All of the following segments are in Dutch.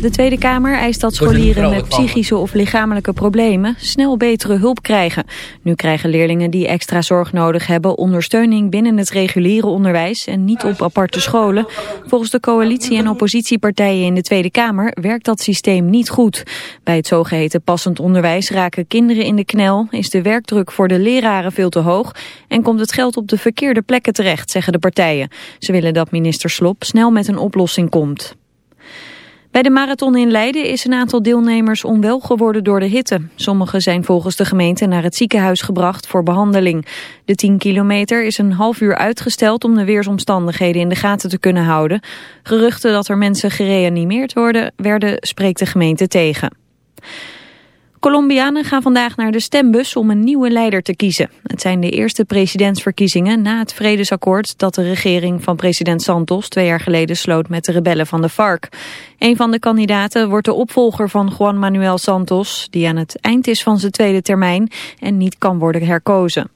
De Tweede Kamer eist dat scholieren met psychische of lichamelijke problemen snel betere hulp krijgen. Nu krijgen leerlingen die extra zorg nodig hebben ondersteuning binnen het reguliere onderwijs en niet op aparte scholen. Volgens de coalitie en oppositiepartijen in de Tweede Kamer werkt dat systeem niet goed. Bij het zogeheten passend onderwijs raken kinderen in de knel, is de werkdruk voor de leraren veel te hoog en komt het geld op de verkeerde plekken terecht, zeggen de partijen. Ze willen dat minister Slop snel met een oplossing komt. Bij de marathon in Leiden is een aantal deelnemers onwel geworden door de hitte. Sommigen zijn volgens de gemeente naar het ziekenhuis gebracht voor behandeling. De 10 kilometer is een half uur uitgesteld om de weersomstandigheden in de gaten te kunnen houden. Geruchten dat er mensen gereanimeerd worden, werden spreekt de gemeente tegen. Colombianen gaan vandaag naar de stembus om een nieuwe leider te kiezen. Het zijn de eerste presidentsverkiezingen na het vredesakkoord dat de regering van president Santos twee jaar geleden sloot met de rebellen van de FARC. Een van de kandidaten wordt de opvolger van Juan Manuel Santos, die aan het eind is van zijn tweede termijn en niet kan worden herkozen.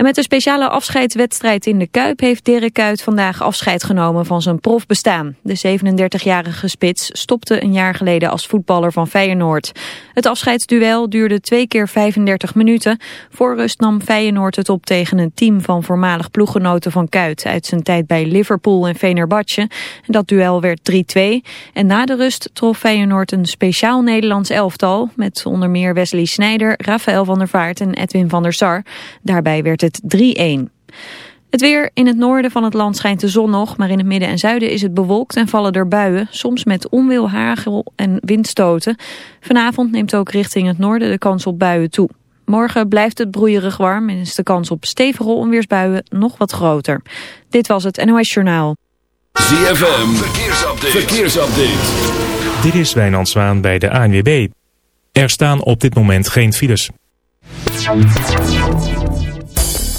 En met een speciale afscheidswedstrijd in de Kuip heeft Dirk Kuyt vandaag afscheid genomen van zijn profbestaan. De 37-jarige spits stopte een jaar geleden als voetballer van Feyenoord. Het afscheidsduel duurde twee keer 35 minuten. Voor rust nam Feyenoord het op tegen een team van voormalig ploeggenoten van Kuyt uit zijn tijd bij Liverpool en Venerbatje. Dat duel werd 3-2 en na de rust trof Feyenoord een speciaal Nederlands elftal met onder meer Wesley Sneijder, Rafael van der Vaart en Edwin van der Sar. Daarbij werd het 3-1. Het weer in het noorden van het land schijnt de zon nog, maar in het midden en zuiden is het bewolkt en vallen er buien, soms met onwil, hagel en windstoten. Vanavond neemt ook richting het noorden de kans op buien toe. Morgen blijft het broeierig warm en is de kans op stevige onweersbuien nog wat groter. Dit was het NOS Journaal. ZFM, verkeersupdate. verkeersupdate. Dit is Wijnand Zwaan bij de ANWB. Er staan op dit moment geen files.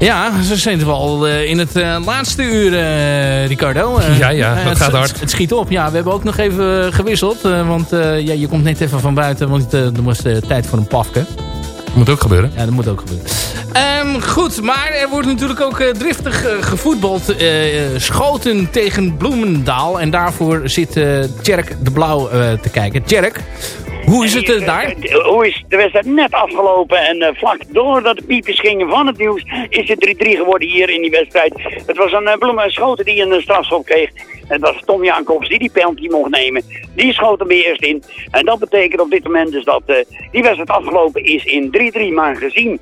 Ja, zo zitten we al eh, in het eh, laatste uur, eh, Ricardo. Ja, ja, dat gaat hard. Het, het schiet op. Ja, we hebben ook nog even gewisseld. want ja, je komt net even van buiten, want er was tijd voor een pafke. Moet ook gebeuren. Ja, dat moet ook gebeuren. Ehm, goed, maar er wordt natuurlijk ook driftig gevoetbald. schoten tegen Bloemendaal. En daarvoor zit Tjerk de Blauw te kijken. Tjerk, hoe is het eh, daar? Eh, Hoe is de wedstrijd net afgelopen en eh, vlak doordat de piepjes gingen van het nieuws is het 3-3 geworden hier in die wedstrijd. Het was een uh, bloemen schoten die een eh, strafschop kreeg. Het was Tom Jacobs die die penalty mocht nemen. Die schoot hem eerst in. En dat betekent op dit moment dus dat eh, die wedstrijd afgelopen is in 3-3. Maar gezien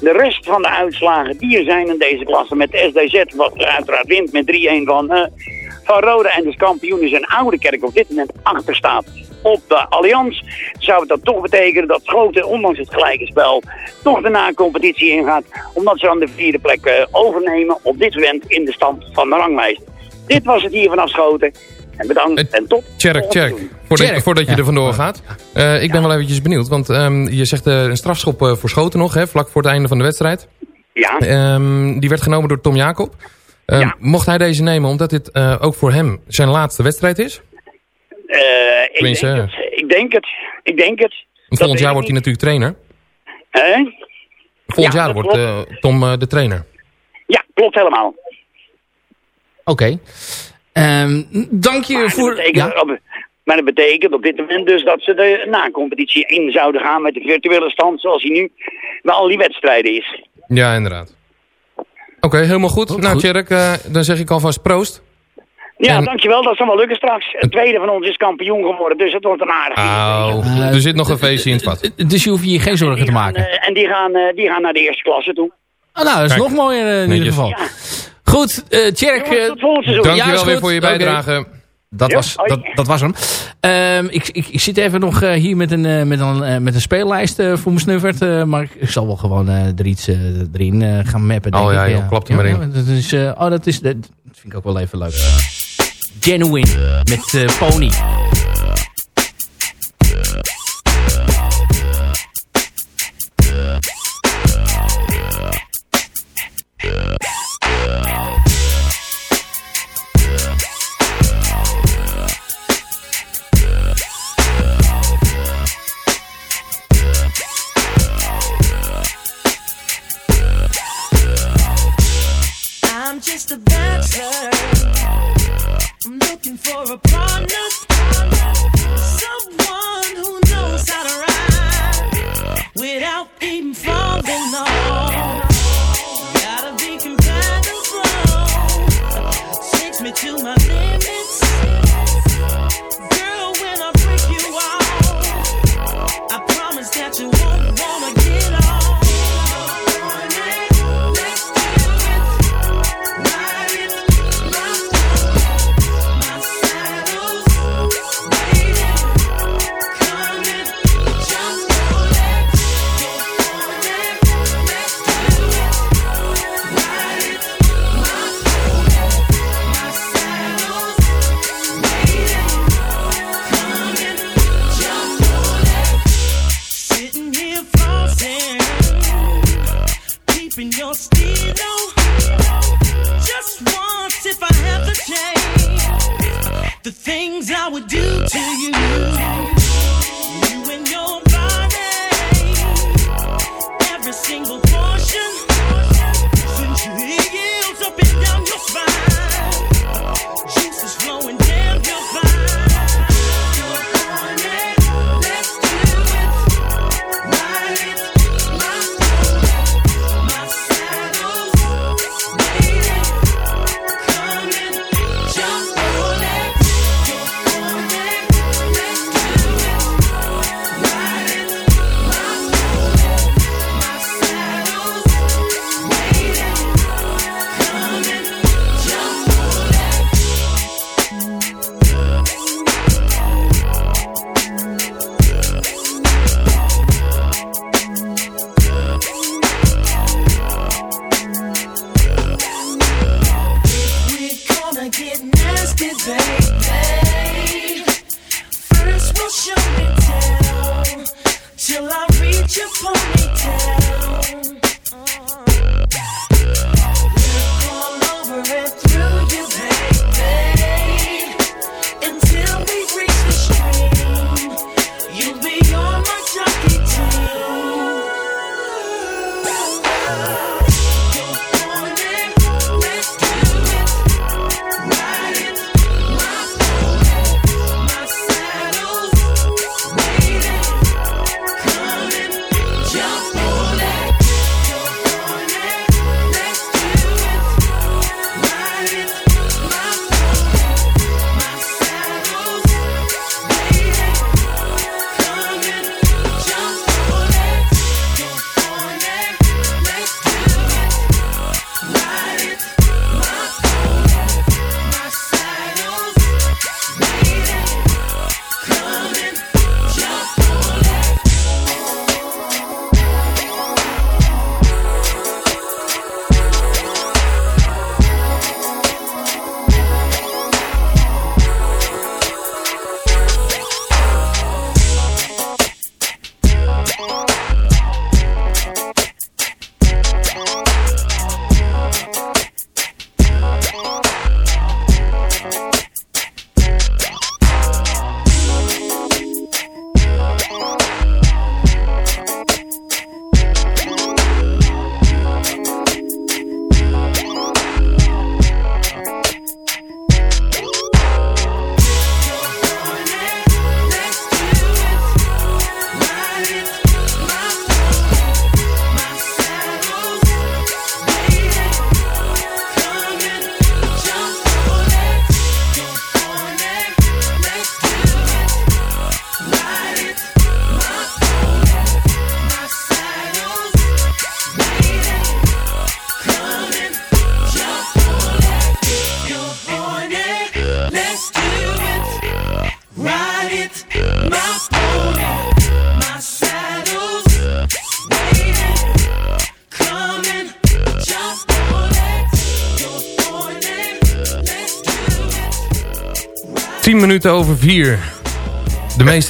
de rest van de uitslagen die er zijn in deze klasse met de SDZ, wat uiteraard wint met 3-1 van, eh, van Rode en dus kampioen is een oude kerk op dit moment achter staat op de Allianz, zou dat toch betekenen dat Schoten, ondanks het gelijke spel, toch de na-competitie ingaat, omdat ze aan de vierde plek eh, overnemen op dit moment in de stand van de ranglijst. Dit was het hier vanaf Schoten. En bedankt en tot Tjerk, volgend Tjerk. seizoen. Voordat, voordat je Ja. er vandoor gaat. Eh, ik ben wel eventjes benieuwd. Want ehm, je zegt eh, een strafschop eh, voor Schoten nog. Hè, vlak voor het einde van de wedstrijd. Ja, Ehm, die werd genomen door Tom Jacob. Ehm, Ja. Mocht hij deze nemen omdat dit eh, ook voor hem zijn laatste wedstrijd is? Eh, ik, denk het, ik denk het. Ik denk het. Want volgend jaar wordt hij natuurlijk trainer. Hè? Volgend Ja, jaar wordt eh, Tom eh, de trainer. Ja, klopt helemaal. Oké. Ehm, dank je Maar voor... dat, betekent, Ja. op- maar dat betekent op dit moment dus dat ze de na-competitie in zouden gaan met de virtuele stand zoals hij nu bij al die wedstrijden is. Ja, inderdaad. Oké, helemaal goed. Goed, nou, goed. Tjerk, dan zeg ik alvast proost. Ja, En- dankjewel. Dat zal wel lukken straks. Een tweede van ons is kampioen geworden, dus het wordt een aardig. Oh, er zit nog een feestje in het vat. Eh, Dus je hoeft je hier geen zorgen te maken. Eh, en die gaan, eh, die gaan naar de eerste klasse toe. Ah, nou, dat is Kijk. nog mooier eh, in ieder geval. Ja. Goed, eh Tjerk... Eh. Ja, Dankjewel is weer voor je bijdrage. Dat, Ja, was, dat, dat was hem. Ehm, ik, ik, ik zit even nog eh, hier met een, eh, met een, eh, met een speellijst eh, voor mijn snuffert. eh, maar ik, zal wel gewoon eh, er iets eh, erin eh, gaan mappen. Denk Oh ja, ik. joh, klap er maar in. dat is, eh, oh, dat, is, dat vind ik ook wel even leuk. Genuine met Pony.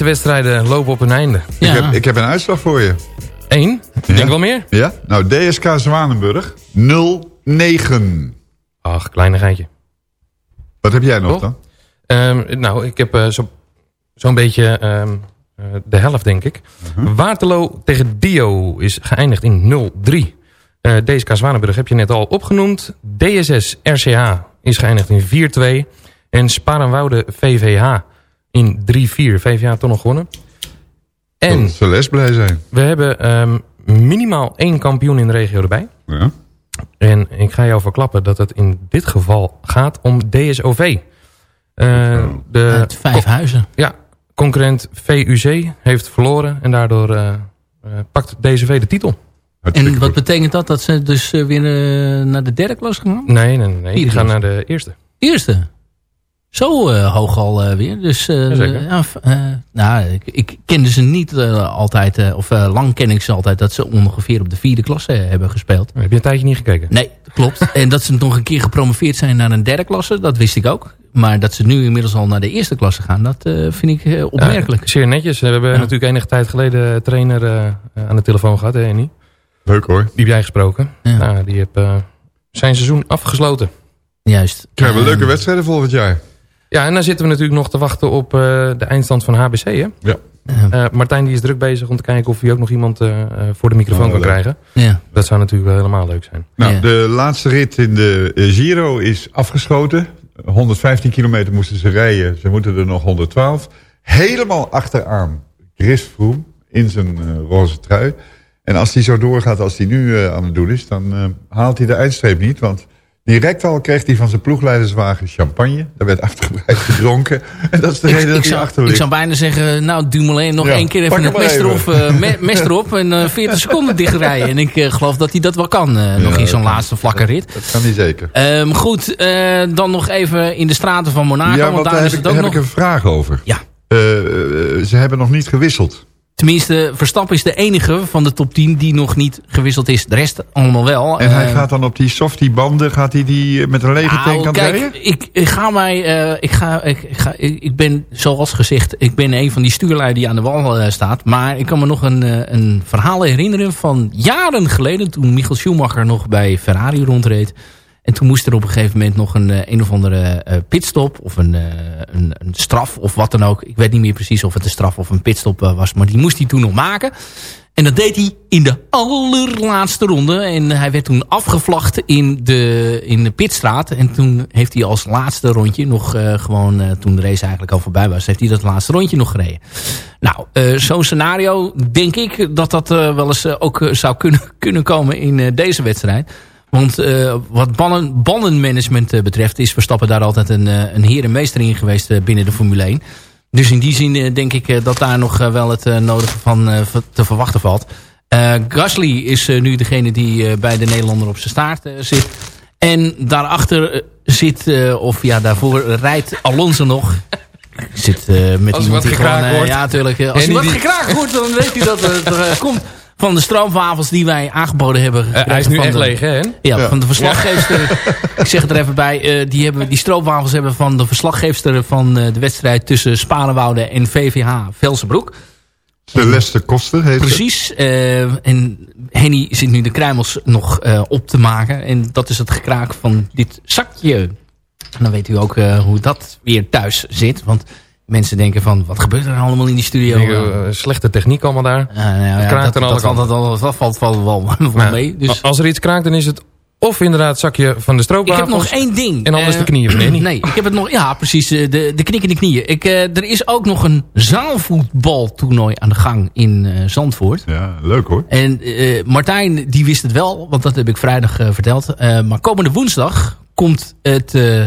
Wedstrijden lopen op een einde. Ja. Ik, heb, ik heb een uitslag voor je. Eén? Ik denk wel meer. Ja? Nou, DSK Zwanenburg 0-9. Ach, kleinigheidje. Wat heb jij nog Toch? dan? Ehm, nou, ik heb eh, zo- zo'n beetje ehm, eh, de helft, denk ik. Waterloo tegen Dio is geëindigd in 0-3. Eh, DSK Zwanenburg heb je net al opgenoemd. DSS RCH is geëindigd in 4-2. En Sparenwoude VVH in 3-4. VVH toch nog gewonnen. En Celeste blij zijn. we hebben ehm, minimaal één kampioen in de regio erbij. Ja. En ik ga jou verklappen dat het in dit geval gaat om DSOV. Eh, de Uit vijf huizen. ja, concurrent VUC heeft verloren en daardoor eh, eh, pakt DSOV de titel. En wat betekent dat? Dat ze dus weer naar de derde klas gaan? Nee, nee, nee, nee. die gaan naar de eerste. Eerste. Zo eh, hoog al eh, weer. Dus eh, eh, nou, ik, ik kende ze niet altijd, eh, of eh, lang ken ik ze altijd, dat ze ongeveer op de vierde klasse hebben gespeeld. Heb je een tijdje niet gekeken? Nee, klopt. en dat ze nog een keer gepromoveerd zijn naar een derde klasse, dat wist ik ook. Maar dat ze nu inmiddels al naar de eereste klasse gaan, dat eh, vind ik eh, opmerkelijk. Ja, zeer netjes. We hebben Ja. natuurlijk enige tijd geleden een trainer aan de telefoon gehad, hè Annie? Leuk hoor. Die heb jij gesproken. Ja. Nou, die heeft eh, zijn seizoen afgesloten. Juist. Krijgen we leuke wedstrijden volgend jaar. Ja, en dan zitten we natuurlijk nog te wachten op eh, de eindstand van HBC, hè? Ja. Eh, Martijn die is druk bezig om te kijken of hij ook nog iemand eh, eh, voor de microfoon Oh, kan leuk. krijgen. Ja. Dat zou natuurlijk wel helemaal leuk zijn. Nou, Ja. de laatste rit in de Giro is afgeschoten. 115 kilometer moesten ze rijden. Ze moeten er nog 112. Helemaal achteraan Chris Froome in zijn eh, roze trui. En als hij zo doorgaat als hij nu aan het doen is... dan eh, haalt hij de eindstreep niet. Want direct al kreeg hij van zijn ploegleiderswagen champagne. Daar werd uitgebreid gedronken. En dat is de Ik, reden ik, dat hij zou, achter ik zou bijna zeggen, nou Dumoulin nog Ja, één keer even het mes erop, eh, me- mes erop en eh, 40 seconden dichtrijden. En ik eh, geloof dat hij dat wel kan, eh, nog in zo'n laatste vlakke rit. Dat kan hij zeker. Ehm, goed, eh, dan nog even in de straten van Monaco, ja, want want daar is heb, ik, het ook heb nog... ik een vraag over. Ja. Eh, eh, ze hebben nog niet gewisseld. Tenminste, Verstappen is de enige van de top 10 die nog niet gewisseld is. De rest allemaal wel. En hij Eh, gaat dan op die softie banden, gaat hij die eh, met een lege Nou, tank aan het kijk, rijden? ik, ik ga mij, eh, ik, ga, ik, ik ga, ik, ik ben, zoals gezegd, ik ben een van die stuurlui die aan de wal eh, staat. Maar ik kan me nog een, een verhaal herinneren van jaren geleden, toen Michael Schumacher nog bij Ferrari rondreed. En toen moest er op een gegeven moment nog een, eh, een of andere eh, pitstop of een, eh, een, een straf of wat dan ook. Ik weet niet meer precies of het een straf of een pitstop was, maar die moest hij toen nog maken. En dat deed hij in de allerlaatste ronde. En hij werd toen afgevlacht in de, in de pitstraat. En toen heeft hij als laatste rondje nog gewoon, toen de race eigenlijk al voorbij was, heeft hij dat laatste rondje nog gereden. Nou, zo'n scenario denk ik dat dat wel eens ook zou kunnen, kunnen komen in deze wedstrijd. Want eh, wat bannen, bandenmanagement eh, betreft is Verstappen daar altijd een, eh, een heer en meester in geweest binnen de Formule 1. Dus in die zin denk ik dat daar nog wel het nodige van te verwachten valt. Gasly is nu degene die bij de Nederlander op zijn staart zit. En daarachter zit, of ja, daarvoor rijdt Alonso nog. Zit eh, met Als iemand wat die gewoon... ja, natuurlijk. Als er wat die- gekraakt wordt, dan weet hij dat het er komt van de stroomwafels die wij aangeboden hebben. Eh, hij is nu echt de- leeg, hè? ja, Ja. van de verslaggeefster. ik zeg het er even bij. eh, die, hebben, die stroopwafels hebben van de verslaggeefster van eh, de wedstrijd tussen Sparenwoude en VVH Velsenbroek. Celeste Koster heet. Precies. eh, en Henny zit nu de kruimels nog eh, op te maken. En dat is het gekraak van dit zakje. En dan weet u ook eh, hoe dat weer thuis zit. Want mensen denken van, wat gebeurt er allemaal in die studio? Eh, slechte techniek allemaal daar. Ja, nou ja, kraakt dat, aan alle dat, valt- kanten. dat, dat valt wel, wel, wel Nou, mee. Dus. Als er iets kraakt, dan is het of inderdaad het zakje van de Ik heb stroopwafels... nog één ding. En anders Eh, de knieën van. Nee, ik heb het nog. Ja, precies. eh, De, de knik in de knieën. Ik, eh, er is ook nog een zaalvoetbaltoernooi aan de gang in eh, Zandvoort. Ja, leuk hoor. En eh, Martijn, die wist het wel, want dat heb ik vrijdag verteld. Eh, maar komende woensdag komt het, eh,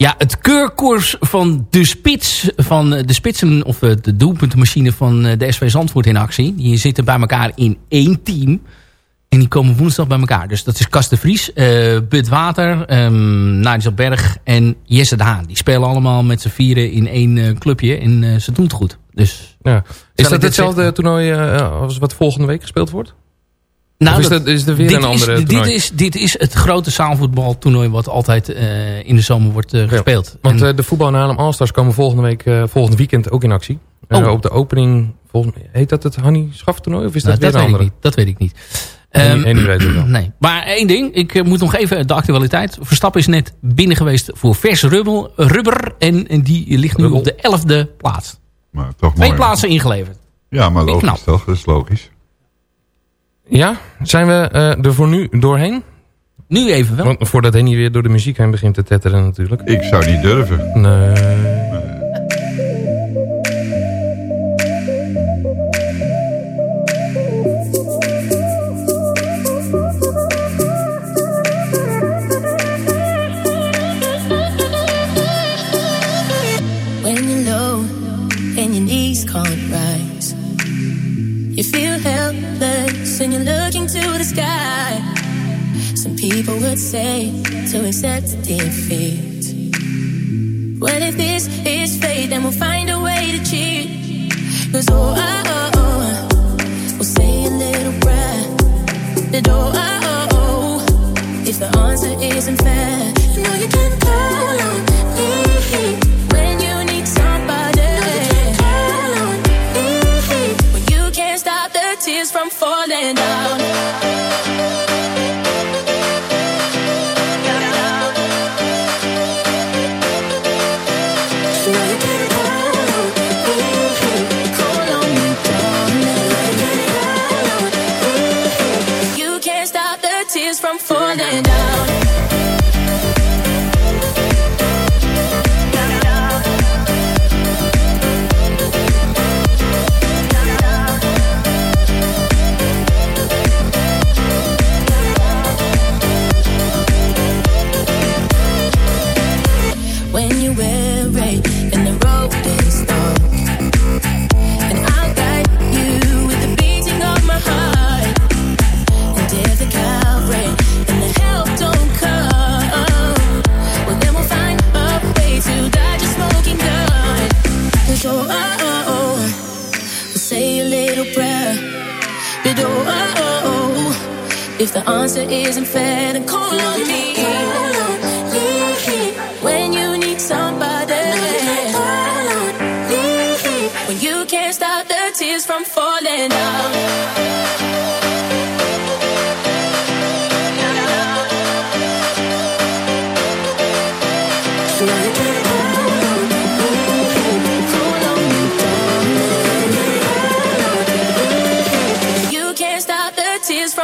ja, het keurkoers van de spits, van eh, de spitsen, of eh, de doelpuntenmachine van eh, de SV Zandvoort in actie. Die zitten bij elkaar in één team. En die komen woensdag bij elkaar. Dus dat is Kas de Vries, Bud Water, ehm Nigel Berg en Jesse de Haan. Die spelen allemaal met z'n vieren in één clubje. En ze doen het goed. Dus Ja. Is dat hetzelfde zeggen? toernooi als wat volgende week gespeeld wordt? Nou, Of is, dat- is er weer een andere is, dit, is, dit is het grote zaalvoetbaltoernooi wat altijd eh, in de zomer wordt eh, gespeeld. Want En- eh, de voetbal Haarlem All-Stars komen volgende week, eh, volgend weekend ook in actie. Eh, Oh. op de opening, volgens mij, heet dat het Hanni Schaftoernooi? Of is nou, dat weer dat, een andere? niet, dat weet ik niet. Ehm, en die weet het wel. Nee, maar één ding. Ik moet nog even de actualiteit. Verstappen is net binnen geweest voor vers rubbel, rubber. En, en die ligt nu Rubbel. op de elfde plaats. Maar toch Twee mooi. plaatsen ingeleverd. Ja, maar logisch toch? Dat is logisch. Ja, zijn we eh, er voor nu doorheen? Nu even wel. Want voordat Henny weer door de muziek heen begint te tetteren natuurlijk. Ik zou niet durven. Nee. Say to accept defeat. Well, if this is fate, then we'll find a way to cheat. Cause oh, oh, oh, oh, we'll say a little prayer. That oh, oh, oh, oh, if the answer isn't fair, you know you can call on answer isn't fair, then call on me.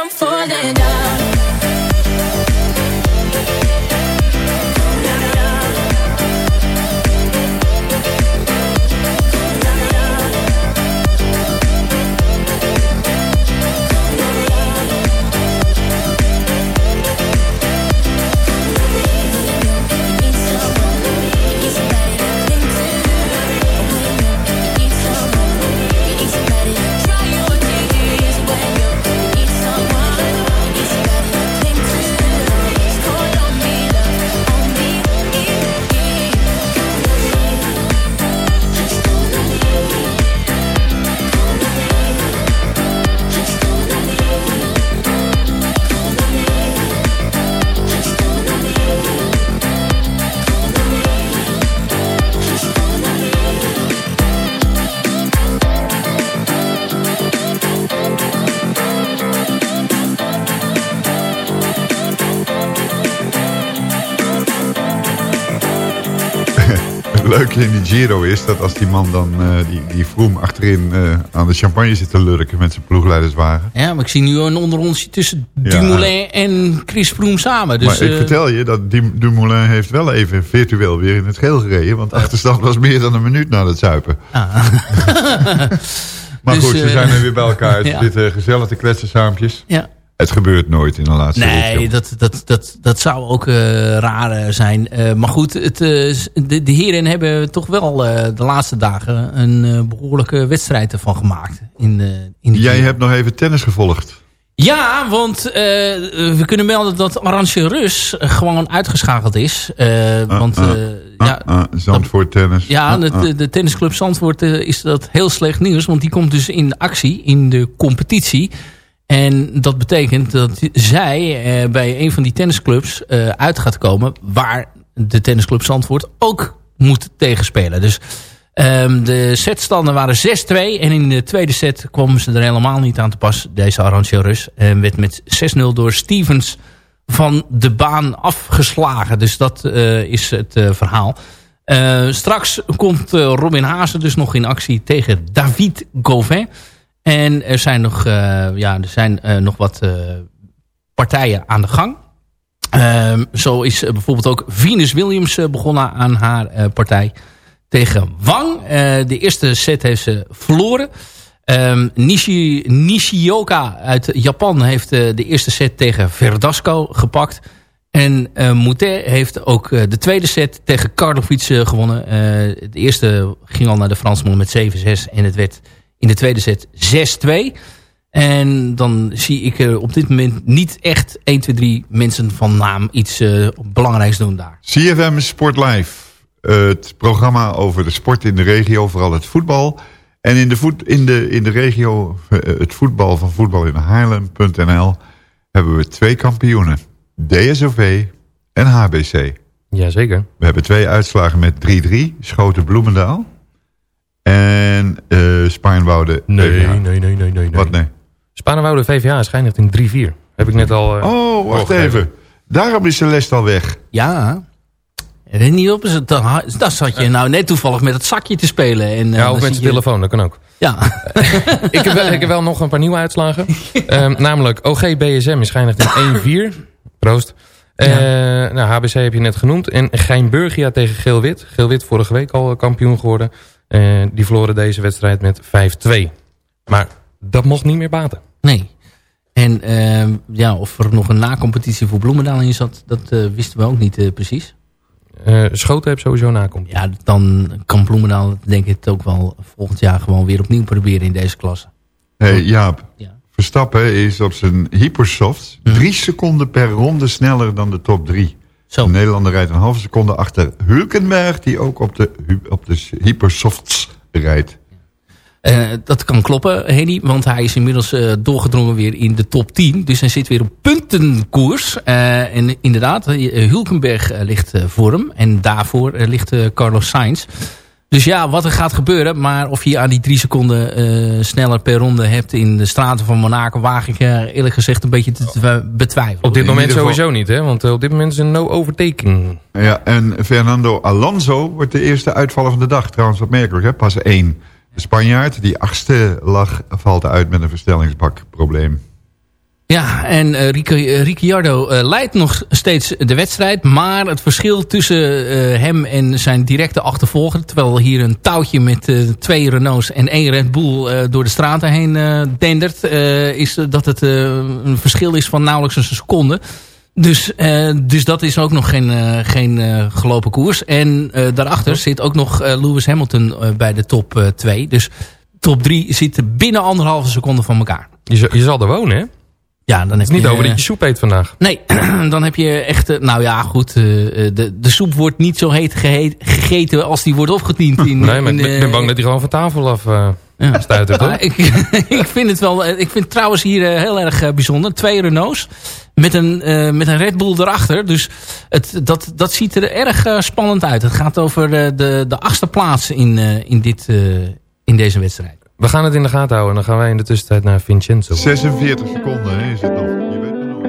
Falling down. In die Giro is dat als die man dan, eh, die, die Vroom achterin eh, aan de champagne zit te lurken met zijn ploegleiderswagen. Ja, maar ik zie nu een onderrondje tussen Ja. Dumoulin en Chris Froome samen. Dus, maar ik eh, vertel je dat Dumoulin heeft wel even virtueel weer in het geel gereden. Want de achterstand was meer dan een minuut na het zuipen. maar Dus, goed, ze zijn er weer bij elkaar. Ze ja. zitten gezellig te kletsen saampjes. Ja. Het gebeurt nooit in de laatste Nee, dat, dat, dat, dat zou ook eh, raar eh, zijn. Eh, maar goed, het, de, de heren hebben toch wel de laatste dagen een eh, behoorlijke wedstrijd ervan gemaakt. In, in de Jij hebt nog even tennis gevolgd. Ja, want we kunnen melden dat Arantje Rus gewoon uitgeschakeld is. Eh, want ah, ja, Ah, Zandvoort tennis. ja, Ah, de, ah. de, tennisclub Zandvoort is dat heel slecht nieuws. Want die komt dus in actie in de competitie. En dat betekent dat zij eh, bij een van die tennisclubs eh, uit gaat komen... waar de tennisclub Zandvoort ook moet tegenspelen. Dus ehm, de setstanden waren 6-2. En in de tweede set kwamen ze er helemaal niet aan te pas. Deze Arantxa Rus. En werd met 6-0 door Stevens van de baan afgeslagen. Dus dat eh, is het verhaal. Straks komt Robin Hazen dus nog in actie tegen David Gauvin. En er zijn nog, eh, ja, er zijn, eh, nog wat eh, partijen aan de gang. Ehm, zo is bijvoorbeeld ook Venus Williams begonnen aan haar partij tegen Wang. De eerste set heeft ze verloren. Ehm, Nishi, Nishioka uit Japan heeft de eerste set tegen Verdasco gepakt. En eh Moutet heeft ook de tweede set tegen Karlovic gewonnen. De eerste ging al naar de Fransman met 7-6. En het werd in de tweede set 6-2. En dan zie ik er op dit moment niet echt 1, 2, 3 mensen van naam iets eh, belangrijks doen daar. CFM Sport Live. Het programma over de sport in de regio, vooral het voetbal. En in de, voet, in de, in de regio, eh, het voetbal van voetbal in Haarlem.nl... hebben we twee kampioenen. DSOV en HBC. Jazeker. We hebben twee uitslagen met 3-3. Schoten Bloemendaal. En eh Spaarnwoude. Nee, nee, nee, nee, nee. nee. Wat nee? Spanenwoude VVA is geëindigd in 3-4. Heb ik net al... eh, Oh, wacht doorgegeven. even. Daarom is Celeste al weg. Ja. Ren niet op. is Dan, dan zat je nou net toevallig met het zakje te spelen. En, eh, Ja, of met je- telefoon, dat kan ook. Ja. ik, heb wel, ik heb wel nog een paar nieuwe uitslagen. Ehm, namelijk OG BSM is geëindigd in 1-4. Proost. Eh, nou, HBC heb je net genoemd. En Geinburgia tegen Geel-Wit. Geel-Wit vorige week al kampioen geworden. Eh, die verloren deze wedstrijd met 5-2. Maar dat mocht niet meer baten. Nee. En ehm, ja, of er nog een nacompetitie voor Bloemendaal in zat, dat eh, wisten we ook niet eh, precies. Eh, Schoten heb sowieso nakomt. Ja, dan kan Bloemendaal denk ik het ook wel volgend jaar gewoon weer opnieuw proberen in deze klasse. Hey, Jaap, Ja. Verstappen is op zijn hypersoft drie seconden per ronde sneller dan de top drie. Zo. De Nederlander rijdt een halve seconde achter Hulkenberg... die ook op de, op de hypersofts rijdt. Eh, dat kan kloppen, Henny, want hij is inmiddels eh, doorgedrongen weer in de top 10. Dus hij zit weer op puntenkoers. Eh, en inderdaad, Hulkenberg ligt voor hem. En daarvoor ligt Carlos Sainz. Dus ja, wat er gaat gebeuren. Maar of je aan die drie seconden eh, sneller per ronde hebt in de straten van Monaco... waag ik eh, eerlijk gezegd een beetje te betwijfelen. Op dit In moment geval- sowieso niet, hè? Want eh, op dit moment is een no overtaking. Ja, en Fernando Alonso wordt de eerste uitvaller van de dag. Trouwens opmerkelijk, hè? pas één. De Spanjaard, die achtste lag, valt uit met een verstellingsbakprobleem. Ja, en eh, Ricciardo eh, leidt nog steeds de wedstrijd. Maar het verschil tussen hem en zijn directe achtervolger... terwijl hier een touwtje met twee Renaults en één Red Bull door de straten heen dendert... is dat het een verschil is van nauwelijks een seconde. Dus, dus dat is ook nog geen, geen gelopen koers. En daarachter zit ook nog Lewis Hamilton bij de top 2. dus top 3 zitten binnen anderhalve seconde van elkaar. Je, je zal er wonen, hè? Ja, dan heb is niet je, over eh, dat je soep eet vandaag. Nee, dan heb je echt... eh, nou ja, goed. eh, eh, de, de soep wordt niet zo heet geheet- gegeten als die wordt opgediend. In, Nee, maar in, ik ben, eh, bang dat hij gewoon van tafel af eh ja. stuitert, hoor. Maar ik, ik vind het wel... eh, Ik vind het trouwens hier eh, heel erg eh, bijzonder. Twee Renaults met een, eh, met een Red Bull erachter. Dus het, dat, dat ziet er erg eh, spannend uit. Het gaat over eh, de, de achtste plaats in, eh, in, dit, eh, in deze wedstrijd. We gaan het in de gaten houden. En dan gaan wij in de tussentijd naar Vincenzo. 46 seconden hè, is het nog. Je weet het nog.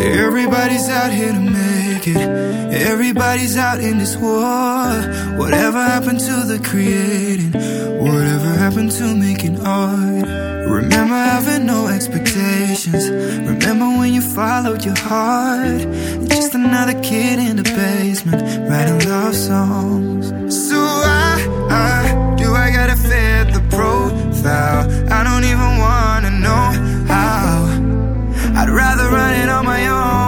Everybody's out here to make it. Everybody's out in this war. Whatever happened to the creating? Whatever happened to making art? Remember having no expectations. Remember when you followed your heart? Just another kid in the basement writing love songs. So I, I do I gotta fit the profile? I don't even wanna know how. I'd rather run it on my own.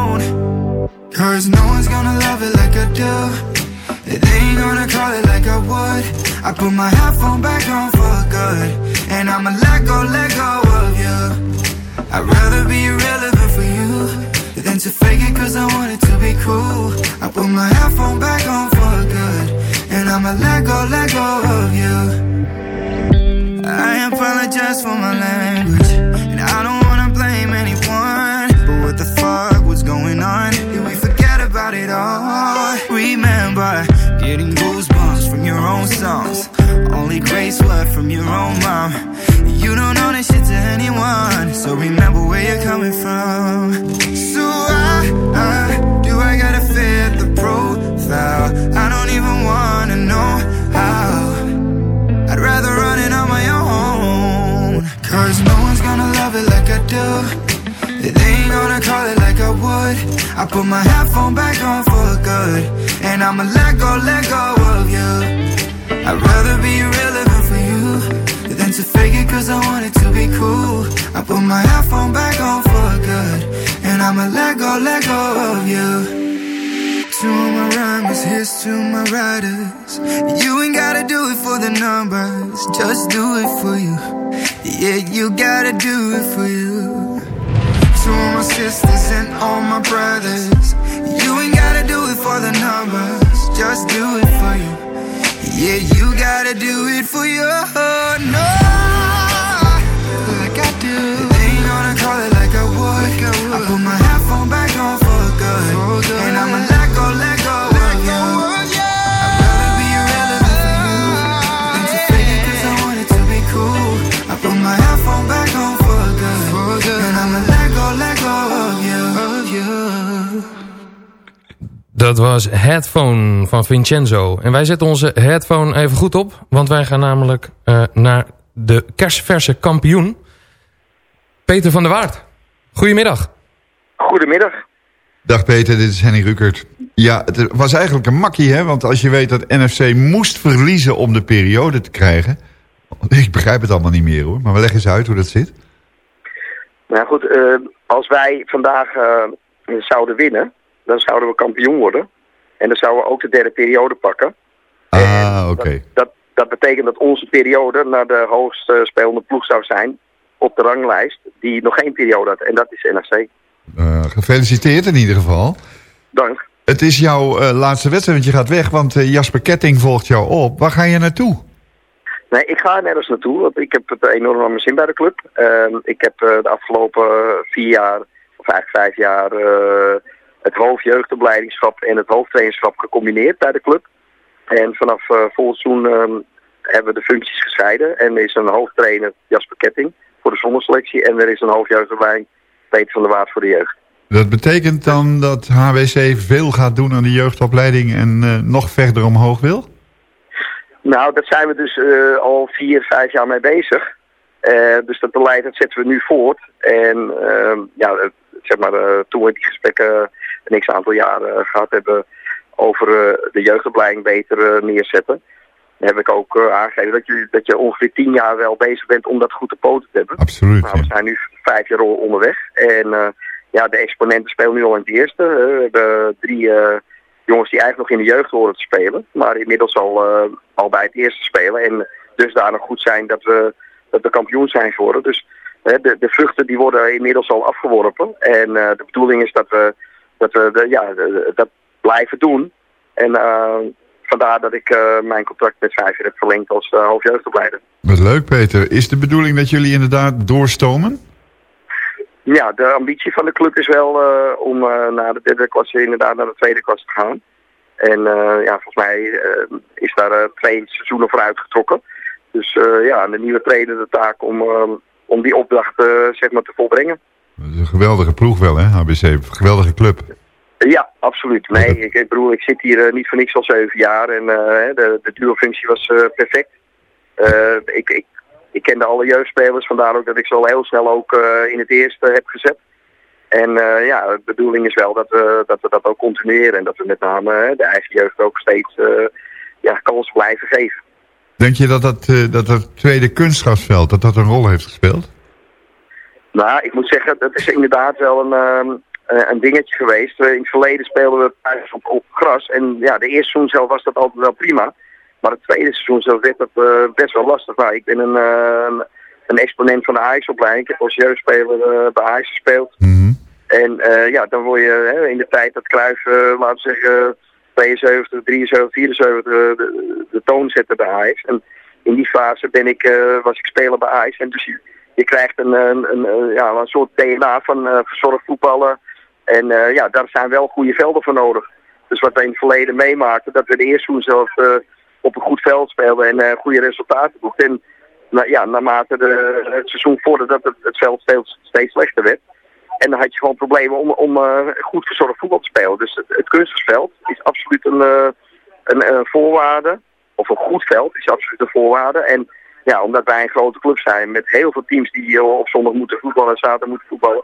Cause no one's gonna love it like I do. They ain't gonna call it like I would. I put my headphone back on for good. And I'ma let go, let go of you. I'd rather be irrelevant for you than to fake it cause I want it to be cool. I put my headphone back on for good. And I'ma let go, let go of you. I apologize for my language. Remember getting goosebumps from your own songs. Only grace what from your own mom. You don't owe this shit to anyone. So remember where you're coming from. So I, I uh, do I gotta fit the profile? I don't even wanna know how. I'd rather run it on my own. Cause no one's gonna love it like I do. They ain't gonna call it like I would. I put my headphone back on for good. And I'ma let go, let go of you. I'd rather be irrelevant for you than to fake it cause I want it to be cool. I put my headphone back on for good. And I'ma let go, let go of you. To my rhymers, here's to my riders. You ain't gotta do it for the numbers, just do it for you. Yeah, you gotta do it for you. To my sisters and all my brothers. Numbers, just do it for you. Yeah, you gotta do it for you. No, Dat was Headphone van Vincenzo. En wij zetten onze headphone even goed op. Want wij gaan namelijk eh, naar de kerstverse kampioen. Peter van der Waard. Goedemiddag. Goedemiddag. Dag Peter, dit is Henny Rukert. Ja, het was eigenlijk een makkie, hè? Want als je weet dat NFC moest verliezen om de periode te krijgen... Ik begrijp het allemaal niet meer, hoor. Maar we leggen eens uit hoe dat zit. Nou goed, eh, als wij vandaag eh, zouden winnen, dan zouden we kampioen worden. En dan zouden we ook de derde periode pakken. Ah, oké. Dat, dat betekent dat onze periode naar de hoogst eh, spelende ploeg zou zijn op de ranglijst, die nog geen periode had. En dat is NRC. Eh, gefeliciteerd in ieder geval. Dank. Het is jouw eh, laatste wedstrijd, want je gaat weg. Want eh, Jasper Ketting volgt jou op. Waar ga je naartoe? Nee, ik ga nergens naartoe, want ik heb het enorm aan mijn zin bij de club. Ehm, ik heb de afgelopen vier jaar, of eigenlijk vijf jaar, het hoofdjeugdopleidingsschap en het hoofdtrainerschap gecombineerd bij de club. En vanaf eh volgend seizoen ehm, hebben we de functies gescheiden. En er is een hoofdtrainer, Jasper Ketting, voor de zonderselectie. En er is een hoofdjeugdopleiding, Peter van der Waard, voor de jeugd. Dat betekent dan dat HWC veel gaat doen aan de jeugdopleiding... en eh, nog verder omhoog wil? Nou, daar zijn we dus eh, al vier, vijf jaar mee bezig. Dus dat beleid dat zetten we nu voort. En ehm, ja, zeg maar, toen we die gesprekken een x aantal jaren gehad hebben over eh, de jeugdopleiding beter eh, neerzetten, heb ik ook eh, aangegeven dat je, dat je ongeveer tien jaar wel bezig bent om dat goed te poten te hebben. Absoluut. Nou, we zijn nu vijf jaar onderweg. En eh, ja, de exponenten spelen nu al in het eerste. Eh, we hebben drie eh, jongens die eigenlijk nog in de jeugd horen te spelen. Maar inmiddels al, eh, al bij het eerste spelen. En dus daar nog goed zijn dat we, dat we kampioen zijn geworden. Dus hè, de, de vruchten die worden inmiddels al afgeworpen. En eh, de bedoeling is dat we, dat, we ja, dat blijven doen. En eh, vandaar dat ik eh, mijn contract met vijf jaar heb verlengd als uh, hoofdjeugdopleider. Wat leuk, Peter. Is de bedoeling dat jullie inderdaad doorstomen? Ja, de ambitie van de club is wel om naar de derde klasse inderdaad naar de tweede klasse te gaan. En ja, volgens mij is daar twee seizoenen voor uitgetrokken. Dus ja, de nieuwe trainer de taak om, om die opdracht zeg maar te volbrengen. Dat is een geweldige ploeg wel, hè, HBC. Geweldige club. Ja, absoluut. Nee, ik, ik bedoel, ik zit hier eh, niet voor niks al zeven jaar en eh, de, de duo-functie was eh, perfect. Ik, ik, ik kende alle jeugdspelers, vandaar ook dat ik ze al heel snel ook in het eerste heb gezet. En ja, de bedoeling is wel dat we, dat we dat ook continueren en dat we met name de eigen jeugd ook steeds ja, kans blijven geven. Denk je dat dat, dat dat tweede kunstgrasveld dat dat een rol heeft gespeeld? Nou, ik moet zeggen, dat is inderdaad wel een, ehm, eh, een dingetje geweest. Eh, In het verleden speelden we thuis op, op gras. En ja, de eerste seizoen zelf was dat altijd wel prima. Maar het tweede seizoen zelf werd dat eh, best wel lastig. Nou, ik ben een, eh, een exponent van de Ajax-opleiding. Ik heb als jeugdspeler eh, bij Ajax gespeeld. En eh, ja, dan word je hè, in de tijd dat Cruijff, eh, laten we zeggen, 72, 73, 74 de, de toon zetten bij Ajax. En in die fase ben ik, was ik speler bij Ajax. En dus je, krijgt een, een, ja, een soort DNA van eh verzorgd voetballen. En eh, ja, daar zijn wel goede velden voor nodig. Dus wat we in het verleden meemaakten, dat we de eerste zelfs eh, op een goed veld speelden en goede resultaten boekten. En nou, ja, naarmate de, het seizoen vorderde dat het, het veld steeds, steeds slechter werd. En dan had je gewoon problemen om, om goed verzorgd voetbal te spelen. Dus het, het is absoluut een, een, een voorwaarde. Of een goed veld is absoluut een voorwaarde. En ja, omdat wij een grote club zijn met heel veel teams die eh, op zondag moeten voetballen en zaterdag moeten voetballen.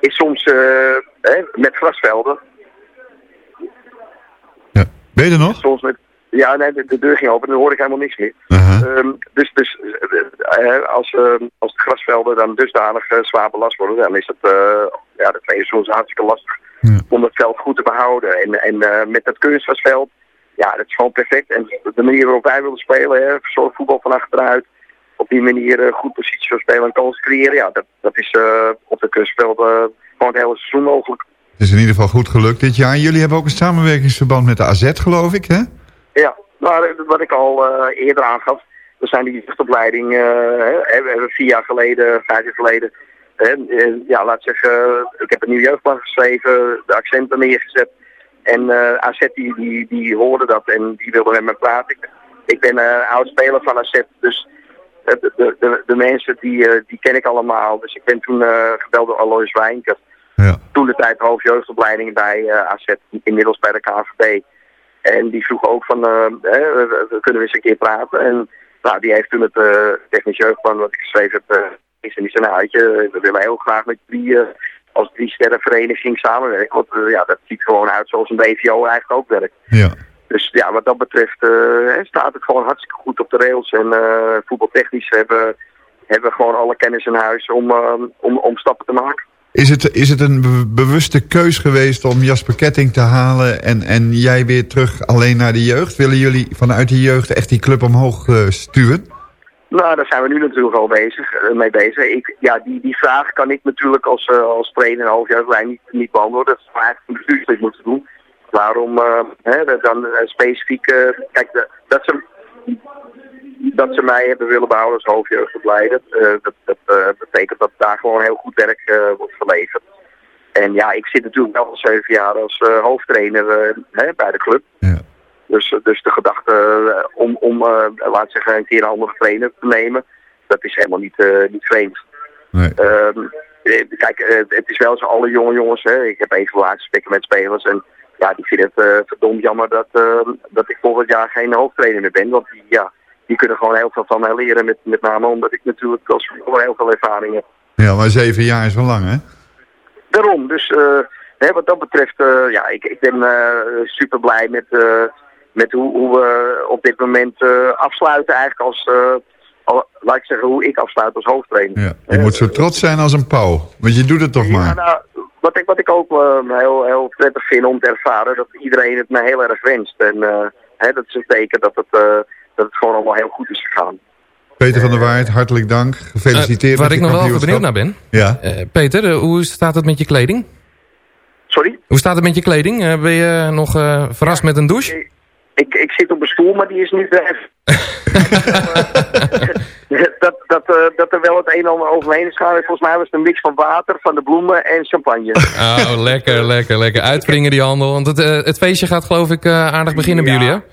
Is soms eh, hè, met grasvelden. Ben je er nog? Soms met, ja, nee, de, de deur ging open en dan hoorde ik helemaal niks meer. Ehm, dus dus eh, als, eh, als de grasvelden dan dusdanig zwaar belast worden, dan is het uh, ja, seizoen is hartstikke lastig om het veld goed te behouden. En, en met dat kunstgrasveld, ja, dat is gewoon perfect. En de manier waarop wij willen spelen, hè, voetbal van achteruit, op die manier uh, goed positie voor spelen en kans creëren, ja, dat, dat is uh, op de kunstveld gewoon het hele seizoen mogelijk. Het is in ieder geval goed gelukt dit jaar. Jullie hebben ook een samenwerkingsverband met de AZ, geloof ik, hè? Ja, nou, wat ik al uh, eerder aangaf, we zijn die jeugdopleiding, uh, we hebben vier jaar geleden, vijf jaar geleden, hè, ja, laat zeggen, ik heb een nieuw jeugdplan geschreven, de accenten neergezet. En AZ die, die, die hoorde dat en die wilde met me praten. Ik, ben uh, oud speler van AZ, dus de, de, de, de mensen die, die ken ik allemaal. Dus ik ben toen gebeld door Alois Wijnker. Ja. Toen de tijd hoofdjeugdopleiding bij AZ, inmiddels bij de KNVB. En die vroeg ook van, kunnen we eens een keer praten. En nou, die heeft toen het technisch jeugdplan wat ik geschreven heb, is en die zei, nou, je, we willen heel graag met drie, als drie sterrenvereniging samenwerken. Want ja, dat ziet gewoon uit zoals een BVO eigenlijk ook werkt. Ja. Dus ja, wat dat betreft staat het gewoon hartstikke goed op de rails. En voetbaltechnisch hebben, hebben we gewoon alle kennis in huis om, om, om stappen te maken. Is het, is het een be bewuste keus geweest om Jasper Ketting te halen en, en jij weer terug alleen naar de jeugd? Willen jullie vanuit de jeugd echt die club omhoog uh, stuwen? Nou, daar zijn we nu natuurlijk al bezig, mee bezig. Ik, ja, die, die vraag kan ik natuurlijk als, als trainer en hoofdjeugdlijn niet, niet beantwoorden. Dat zou eigenlijk een bestuurslid moeten doen. Waarom hè, dan specifiek... kijk, de, dat ze dat ze mij hebben willen behouden als hoofdjeugdopleider. Uh, dat, dat betekent dat daar gewoon heel goed werk wordt geleverd. En ja, ik zit natuurlijk wel al zeven jaar als hoofdtrainer hè, bij de club. Ja. Dus, dus de gedachte om, om laat zeggen, een keer een andere trainer te nemen, dat is helemaal niet, niet vreemd. Nee. Ehm, kijk, het is wel zo alle jonge jongens, hè. ik heb evaluatiegesprekken met spelers en ja, die vinden het verdomd jammer dat, dat ik volgend jaar geen hoofdtrainer meer ben. Want die, ja, die kunnen gewoon heel veel van mij leren. Met, met name omdat ik natuurlijk als heel veel ervaring heb. Ja, maar zeven jaar is wel lang, hè? Daarom. Dus uh, hè, wat dat betreft, uh, ja, ik, ik ben super blij met, met hoe, hoe we op dit moment afsluiten eigenlijk als, al, laat ik zeggen, hoe ik afsluit als hoofdtrainer. Ja, je moet zo trots zijn als een pauw. Want je doet het toch maar. Nou, wat ik, wat ik ook heel, heel prettig vind om te ervaren, dat iedereen het me heel erg wenst. En hè, dat is een teken dat het dat het gewoon allemaal heel goed is gegaan. Peter van der Waard, hartelijk dank. Gefeliciteerd. Uh, waar ik nog wel even benieuwd naar ben. Ja. Uh, Peter, uh, hoe staat het met je kleding? Sorry? Hoe staat het met je kleding? ben je nog verrast ja, met een douche? Ik, ik, zit op een stoel, maar die is nu weg. dat, dat, dat er wel het een en ander overheen is gegaan. Volgens mij was het een mix van water, van de bloemen en champagne. Oh, lekker, lekker, lekker. Uitspringen die handel. Want het, het feestje gaat geloof ik aardig beginnen ja. bij jullie, hè?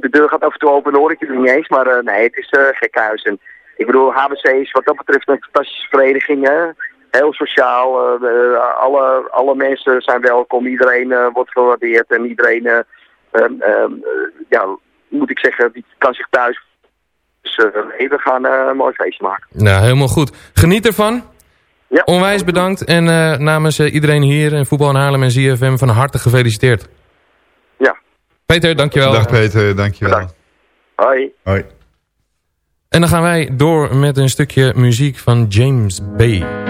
de deur gaat af en toe open, hoor ik het niet eens. Maar uh, nee, het is uh, gek huis. En ik bedoel, HBC is wat dat betreft een fantastische vereniging. Hè? Heel sociaal. Uh, alle, alle mensen zijn welkom. Iedereen wordt gewaardeerd. En iedereen, ja, moet ik zeggen, die kan zich thuis. Dus hey, we gaan een mooi feestje maken. Nou, helemaal goed. Geniet ervan. Ja, Onwijs bedankt. En namens iedereen hier in Voetbal in Haarlem en ZFM van harte gefeliciteerd. Peter, dankjewel. Dag Peter, dankjewel. Bedankt. Hoi. Hoi. En dan gaan wij door met een stukje muziek van James Bay.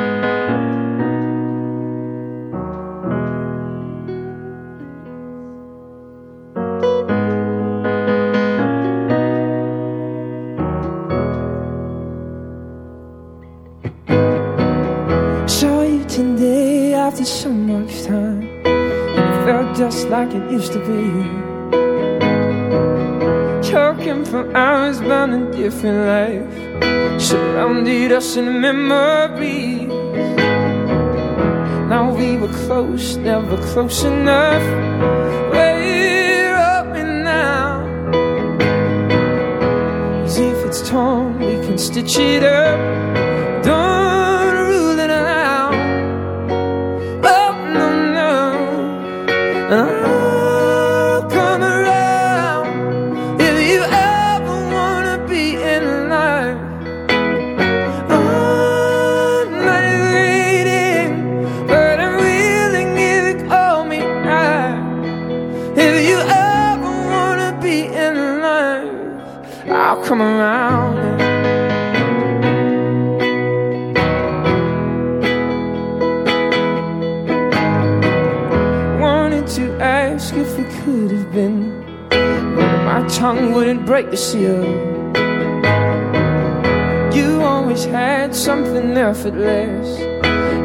You today after so much time. It felt just like it used to be. Talking for hours, bound a different life. Surrounded us in memories. Now we were close, never close enough. We're and now. As if it's torn, we can stitch it up. Break the seal. You always had something effortless.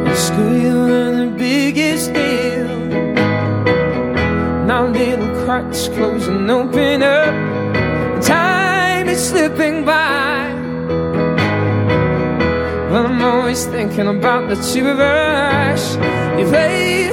In school, you were the biggest deal. Now little cracks close and open up. Time is slipping by. Well, I'm always thinking about the two of us. You play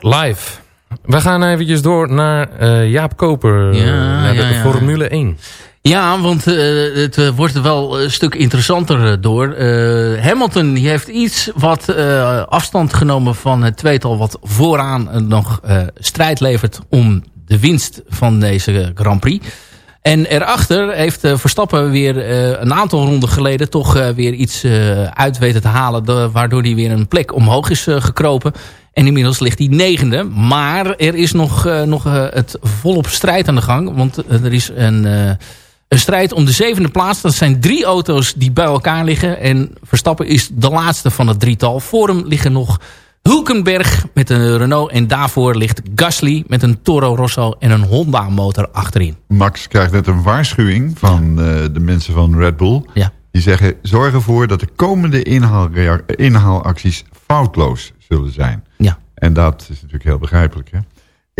Live. We gaan eventjes door naar eh, Jaap Koper. Ja, naar de ja, ja. Formule 1. Ja, want eh, het eh, wordt wel een stuk interessanter eh, door. Eh, Hamilton die heeft iets wat eh, afstand genomen van het tweetal... wat vooraan eh, nog eh, strijd levert om de winst van deze Grand Prix. En erachter heeft eh, Verstappen weer eh, een aantal ronden geleden... toch eh, weer iets eh, uit weten te halen... waardoor hij weer een plek omhoog is eh, gekropen. En inmiddels ligt hij negende. Maar er is nog, eh, nog eh, het volop strijd aan de gang. Want eh, er is een... een strijd om de zevende plaats. Dat zijn drie auto's die bij elkaar liggen. En Verstappen is de laatste van het drietal. Voor hem liggen nog Hulkenberg met een Renault. En daarvoor ligt Gasly met een Toro Rosso en een Honda motor achterin. Max krijgt net een waarschuwing van de mensen van Red Bull. Ja. Die zeggen, zorg ervoor dat de komende inhaalacties foutloos zullen zijn. Ja. En dat is natuurlijk heel begrijpelijk. Hè?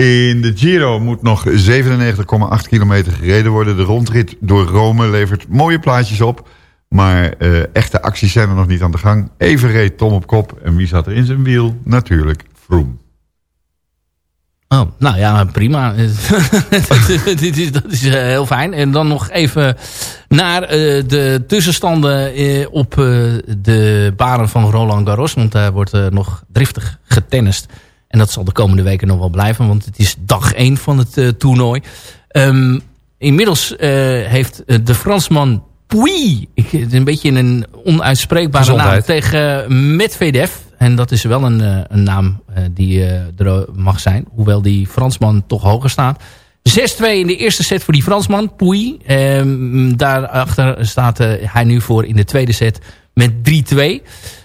In de Giro moet nog 97,8 kilometer gereden worden. De rondrit door Rome levert mooie plaatjes op. Maar eh, echte acties zijn er nog niet aan de gang. Even reed Tom op kop. En wie zat er in zijn wiel? Natuurlijk Froome. Oh, nou ja, prima. Dit is, dat is eh, heel fijn. En dan nog even naar eh, de tussenstanden eh, op de banen van Roland Garros. Want daar wordt nog driftig getennist. En dat zal de komende weken nog wel blijven. Want het is dag 1 van het toernooi. Ehm, inmiddels heeft de Fransman is een beetje een onuitspreekbare naam, Gezondheid. tegen Medvedev. En dat is wel een, eh, een naam eh, die eh, er mag zijn. Hoewel die Fransman toch hoger staat. 6-2 in de eerste set voor die Fransman, Puy. Ehm, daarachter staat hij nu voor in de tweede set met 3-2.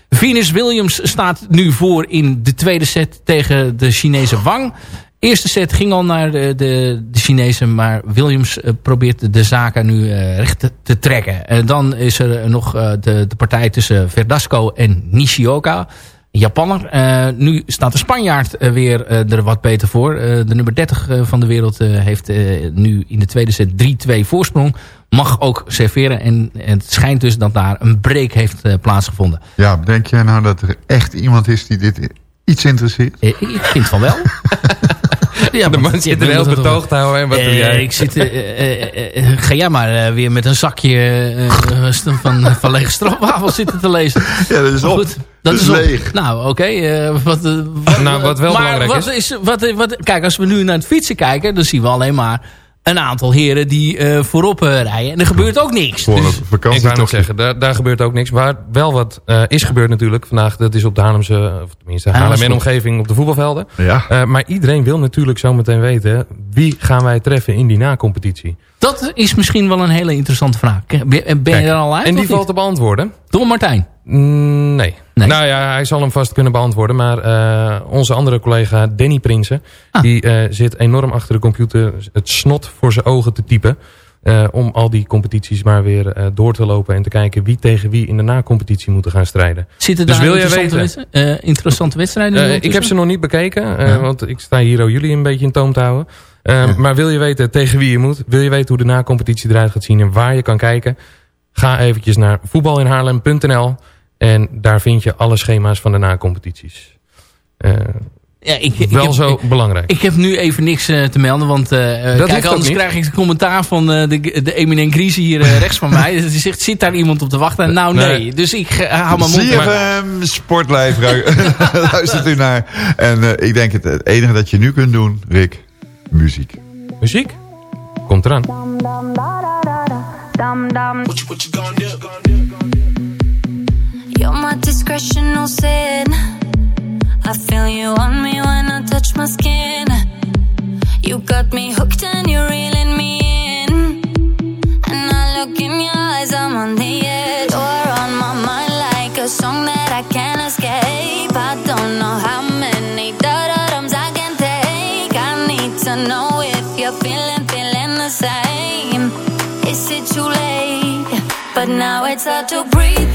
Venus Williams staat nu voor in de tweede set tegen de Chinese Wang. Eerste set ging al naar de, de, Chinezen, maar Williams probeert de zaken nu recht te, trekken. En dan is er nog de, de partij tussen Verdasco en Nishioka. Japanner. Eh, nu staat de Spanjaard eh, weer eh, er wat beter voor. De nummer 30 eh, van de wereld heeft nu in de tweede set 3-2 voorsprong. Mag ook serveren. En, en het schijnt dus dat daar een break heeft plaatsgevonden. Ja, denk jij nou dat er echt iemand is die dit iets interesseert? Ik vind van wel. ja, de man zit er heel betoogd te houden. En wat doe Eh, jij? ik zit, eh, eh, ga jij maar eh, weer met een zakje eh, van, van lege stroopwafels zitten te lezen. Ja, dat is op. Goed, dat Dat is leeg. Nou, oké. eh, wat, wat, Nou, wat wel maar belangrijk wat is. wat, wat, kijk, als we nu naar het fietsen kijken, dan zien we alleen maar een aantal heren die eh, voorop eh, rijden. En er gebeurt ook niks. Voor Dus, een Ik vakantie wou nog toch zeggen, daar, daar gebeurt ook niks. Waar wel wat eh, is gebeurd natuurlijk vandaag, dat is op de Haarlemse, of tenminste Haarlem en Haarlemse. omgeving op de voetbalvelden. Ja. Eh, maar iedereen wil natuurlijk zo meteen weten, wie gaan wij treffen in die na-competitie? dat is misschien wel een hele interessante vraag. Ben, je er al uit? En die valt te beantwoorden? Door Martijn. Mm, nee. Nee. Nou ja, hij zal hem vast kunnen beantwoorden. Maar eh, onze andere collega Danny Prinsen... Ah. die eh, zit enorm achter de computer het snot voor zijn ogen te typen... eh, om al die competities maar weer door te lopen... en te kijken wie tegen wie in de na-competitie moeten gaan strijden. Zitten Dus daar wil jij interessante, weten? wedstrijden- interessante wedstrijden? Nu ik heb ze nog niet bekeken, Ja. want ik sta hier ook jullie een beetje in toom te houden. Maar wil je weten tegen wie je moet? Wil je weten hoe de na-competitie eruit gaat zien en waar je kan kijken? Ga eventjes naar voetbalinhaarlem.nl en daar vind je alle schema's van de na-competities. Eh, Ja, ik, ik wel heb- zo ik- belangrijk. Ik heb nu even niks eh, te melden, want eh, eh, kijk, anders niet. krijg ik de commentaar van eh, de, de eminent Gries hier rechts van mij. Die zegt, zit daar iemand op te wachten? Nou, nee. Nee. Dus ik hou mijn mond. CFM Sportlijf luistert u naar. En eh, ik denk het, het enige dat je nu kunt doen, Rick, muziek. Muziek? Komt eraan. You're my discretion, no sin. I feel you on me when I touch my skin. You got me hooked and you're reeling me in. And I look in your eyes, I'm on the edge. You're on my mind like a song that I can't escape. I don't know how many da-da-dums I can take. I need to know if you're feeling, feeling the same. Is it too late? But now it's hard to breathe.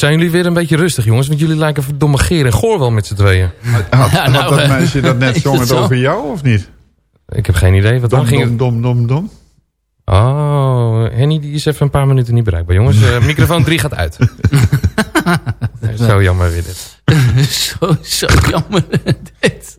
Zijn jullie weer een beetje rustig, jongens? Want jullie lijken verdomme geer en goor wel met z'n tweeën. Had, Ja, had nou, dat eh, meisje dat net zong het over jou of niet? Ik heb geen idee. Wat dan ging dom, dom, dom, dom. Oh, Henny die is even een paar minuten niet bereikbaar. Jongens, eh, microfoon 3 gaat uit. Zo jammer weer dit. zo, zo jammer. dit.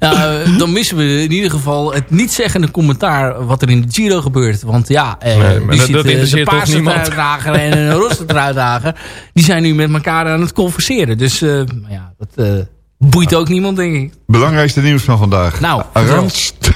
Nou, dan missen we in ieder geval het niet-zeggende commentaar wat er in de Giro gebeurt. Want ja, eh, Nee, die dat- ziet, dat eh, de interesseert toch paarse niemand? truitdrager en een roze truitdrager, die zijn nu met elkaar aan het converseren. Dus eh, ja, dat eh, boeit ook niemand, denk ik. Belangrijkste nieuws van vandaag. Nou, Arangst,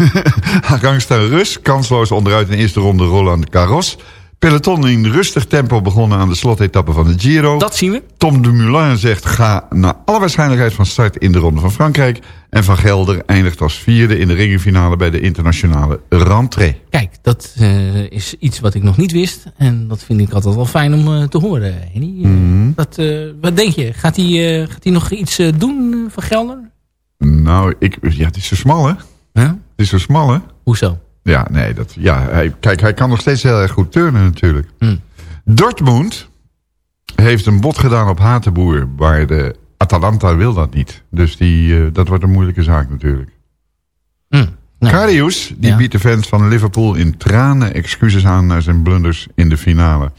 Arangsta Rus, kansloos onderuit in de eerste ronde Roland Garros. Peloton in rustig tempo begonnen aan de slotetappe van de Giro. Dat zien we. Tom Dumoulin zegt ga naar alle waarschijnlijkheid van start in de ronde van Frankrijk. En Van Gelder eindigt als vierde in de ringfinale bij de internationale rentree. Kijk, dat eh, is iets wat ik nog niet wist. En dat vind ik altijd wel fijn om eh, te horen, Henny. Eh, Mhm. dat, eh, wat denk je? Gaat hij nog iets doen van Gelder? Nou, ik, ja, het is zo smal hè. Huh? Het is zo smal hè. Hoezo? Ja, nee, dat, ja hij, kijk, hij kan nog steeds heel erg goed turnen natuurlijk. Hm. Dortmund heeft een bod gedaan op Hatenboer, waar de Atalanta wil dat niet. Dus die, eh, dat wordt een moeilijke zaak natuurlijk. Hm. Nou, Karius, die Ja. biedt de fans van Liverpool in tranen excuses aan naar zijn blunders in de finale.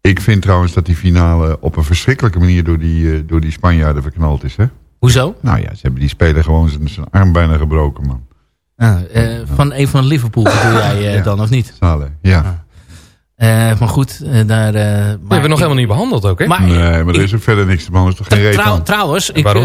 Ik vind trouwens dat die finale op een verschrikkelijke manier door die, eh, door die Spanjaarden verknald is. Hè? Hoezo? Nou ja, ze hebben die speler gewoon zijn arm bijna gebroken, man. Ah, eh, van een van Liverpool bedoel jij eh, Ja. dan, of niet? Ja. Eh, maar goed, daar... eh, We hebben nog ik- helemaal niet behandeld ook, hè? Maar, Nee, maar er is ook verder niks te behandelen. is toch geen trouw- aan? trouwens, ik, Waarom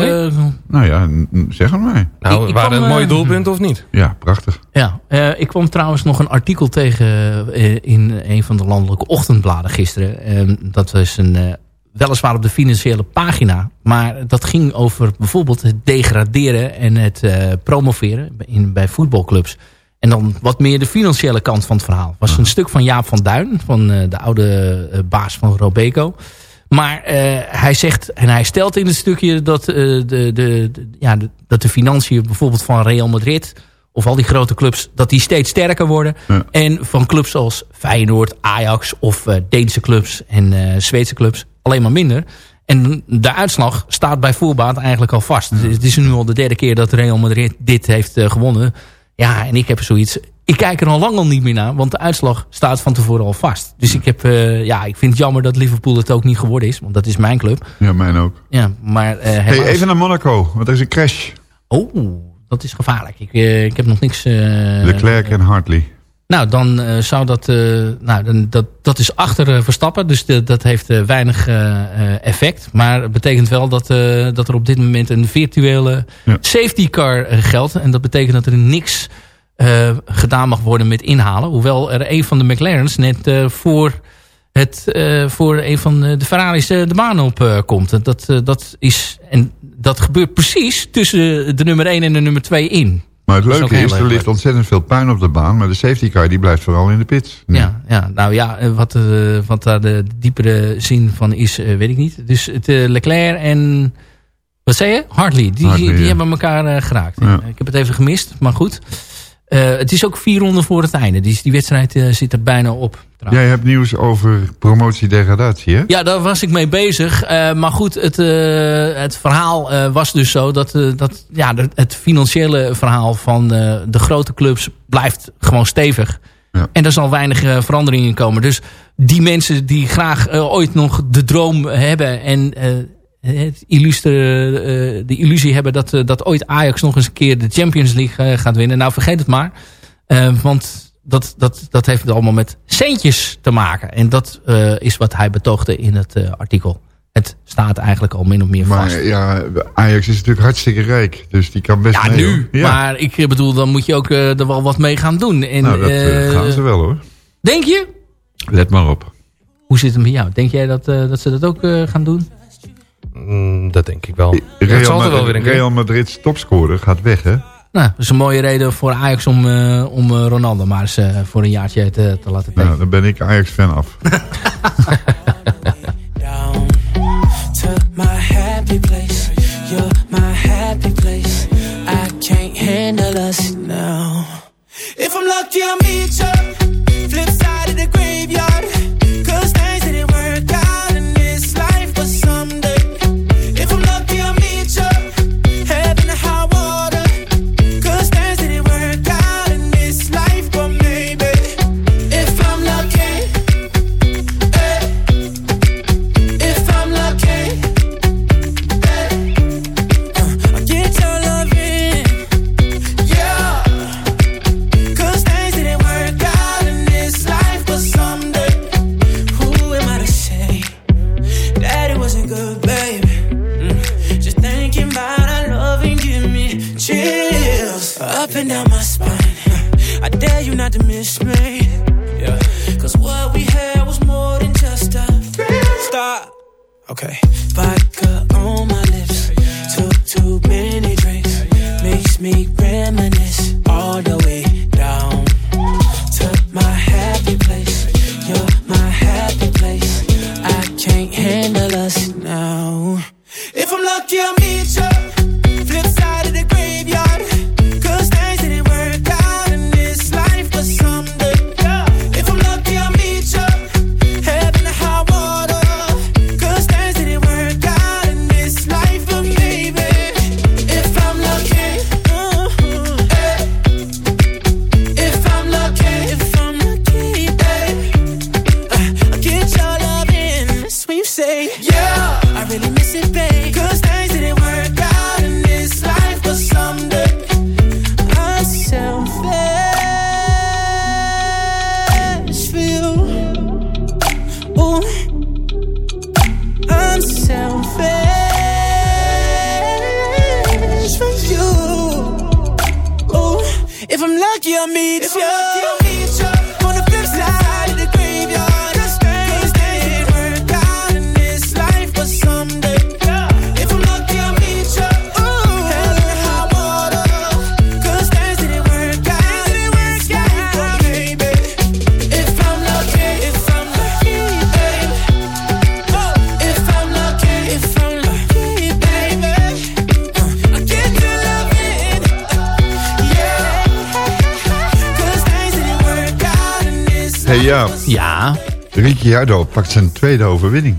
Nou ja, zeg het maar. nou, ik- ik waren kwam, het mooie doelpunten of niet? Ja, prachtig. ja, eh, ik kwam trouwens nog een artikel tegen eh, in een van de landelijke ochtendbladen gisteren. Eh, dat was een, eh, weliswaar op de financiële pagina. Maar dat ging over bijvoorbeeld het degraderen en het eh, promoveren in, bij voetbalclubs. En dan wat meer de financiële kant van het verhaal. was een stuk van Jaap van Duin, van eh, de oude eh, baas van Robeco. Maar hij zegt, en hij stelt in het stukje dat, de, de, de- ja, de- dat de financiën bijvoorbeeld van Real Madrid... of al die grote clubs, dat die steeds sterker worden. Ja. En van clubs zoals Feyenoord, Ajax of eh, Deense clubs en eh, Zweedse clubs alleen maar minder. En de uitslag staat bij voorbaat eigenlijk al vast. Het is nu al de derde keer dat Real Madrid dit heeft eh, gewonnen. Ja, en ik heb zoiets... Ik kijk er al lang al niet meer naar, want de uitslag staat van tevoren al vast. Dus ik, heb, eh, ja, ik vind het jammer dat Liverpool het ook niet geworden is, want dat is mijn club. Ja, mijn ook. Ja, maar eh, Hey, even naar Monaco, want er is een crash. Oh, dat is gevaarlijk. Ik, ik heb nog niks... eh, Leclerc en Hartley. Nou, dan eh, zou dat... eh, nou, dan, dat, dat is achter eh, Verstappen. Dus de, dat heeft weinig effect. Maar het betekent wel dat, dat er op dit moment een virtuele Ja. safety car geldt. En dat betekent dat er niks gedaan mag worden met inhalen. Hoewel er een van de McLaren's net voor, het, voor een van de Ferraris de baan op komt. Dat, dat is, en dat gebeurt precies tussen de nummer 1 en de nummer 2 in. Maar het is leuke is, er ligt ontzettend veel puin op de baan. Maar de safety car die blijft vooral in de pits. Ja, ja, nou ja, eh, wat, eh, wat daar de diepere zin van is, eh, weet ik niet. Dus het Leclerc en, wat zei je? Hartley, die, Hartley, die ja. hebben elkaar geraakt. Ja. Ik heb het even gemist, maar goed. Eh, het is ook vier ronden voor het einde. Dus die wedstrijd eh, zit er bijna op. trouwens. Jij hebt nieuws over promotie-degradatie, hè? Ja, daar was ik mee bezig. Eh, maar goed, het, het verhaal was dus zo dat, dat ja, het financiële verhaal van de grote clubs blijft gewoon stevig. Ja. En er zal weinig eh, verandering in komen. Dus die mensen die graag ooit nog de droom hebben en het illustre, eh, de illusie hebben dat, eh, dat ooit Ajax nog eens een keer de Champions League eh, gaat winnen. Nou, vergeet het maar. Eh, want dat, dat, dat heeft allemaal met centjes te maken. En dat eh, is wat hij betoogde in het eh, artikel. Het staat eigenlijk al min of meer vast. Maar ja, Ajax is natuurlijk hartstikke rijk. Dus die kan best Ja, mee, nu. Ja. Maar ik bedoel, dan moet je ook eh, er wel wat mee gaan doen. En, nou, dat eh, eh, gaan ze wel, hoor. Denk je? Let maar op. Hoe zit het met jou? Denk jij dat, eh, dat ze dat ook eh, gaan doen? Mm, dat denk ik wel. Real, zal er Ma- wel weer een keer. Real Madrid's topscorer gaat weg, hè? Nou, dat is een mooie reden voor Ajax om, eh, om eh, Ronaldo maar eens eh, voor een jaartje te, te laten tekenen. Nou, dan ben ik Ajax-fan af. down to my happy place. You're my happy place. I can't handle us now. If I'm lucky, I'll meet you. Not to miss me. Yeah. Cause what we had was more than just a stop. Okay. Vodka on my lips. Took too many drinks. Makes me reminisce all the pakt zijn tweede overwinning.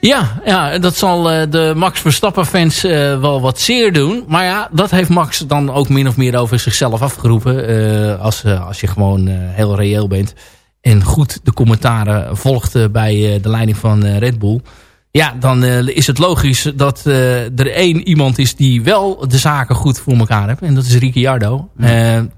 Ja, ja, dat zal eh, de Max Verstappen-fans eh, wel wat zeer doen. Maar ja, dat heeft Max dan ook min of meer over zichzelf afgeroepen. eh, als, als je gewoon heel reëel bent. En goed de commentaren volgt bij de leiding van Red Bull. Ja, dan eh, is het logisch dat eh, er één iemand is die wel de zaken goed voor elkaar heeft. En dat is Ricciardo. Eh, er-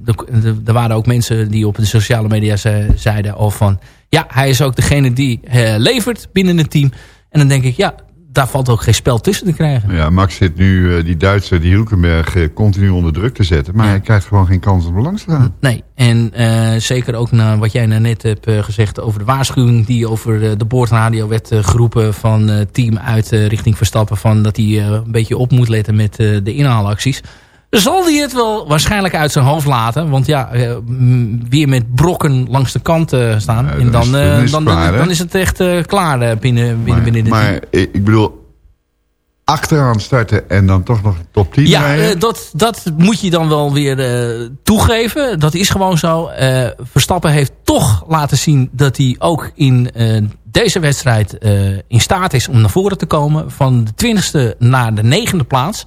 waren ook mensen die op de sociale media ze- zeiden al van... Ja, hij is ook degene die levert binnen het team. En dan denk ik, ja, daar valt ook geen spel tussen te krijgen. Ja, Max zit nu eh, die Duitser, die Hulkenberg, eh, continu onder druk te zetten. Maar hij krijgt gewoon geen kans om langs te gaan. Nee, en eh, zeker ook naar wat jij nou net hebt gezegd over de waarschuwing die over de boordradio werd geroepen van team uit richting Verstappen van dat hij een beetje op moet letten met de inhaalacties. Zal hij het wel waarschijnlijk uit zijn hoofd laten. Want ja, eh, m, weer met brokken langs de kant eh, staan. en dan dan, is- eh, dan is het het echt eh, klaar eh, binnen, binnen, binnen de Maar ik bedoel, achteraan starten en dan toch nog top 10 Ja, rijden. eh, dat, dat moet je dan wel weer eh, toegeven. Dat is gewoon zo. Eh, Verstappen heeft toch laten zien dat hij ook in eh, deze wedstrijd eh, in staat is om naar voren te komen. Van de twintigste naar de negende plaats.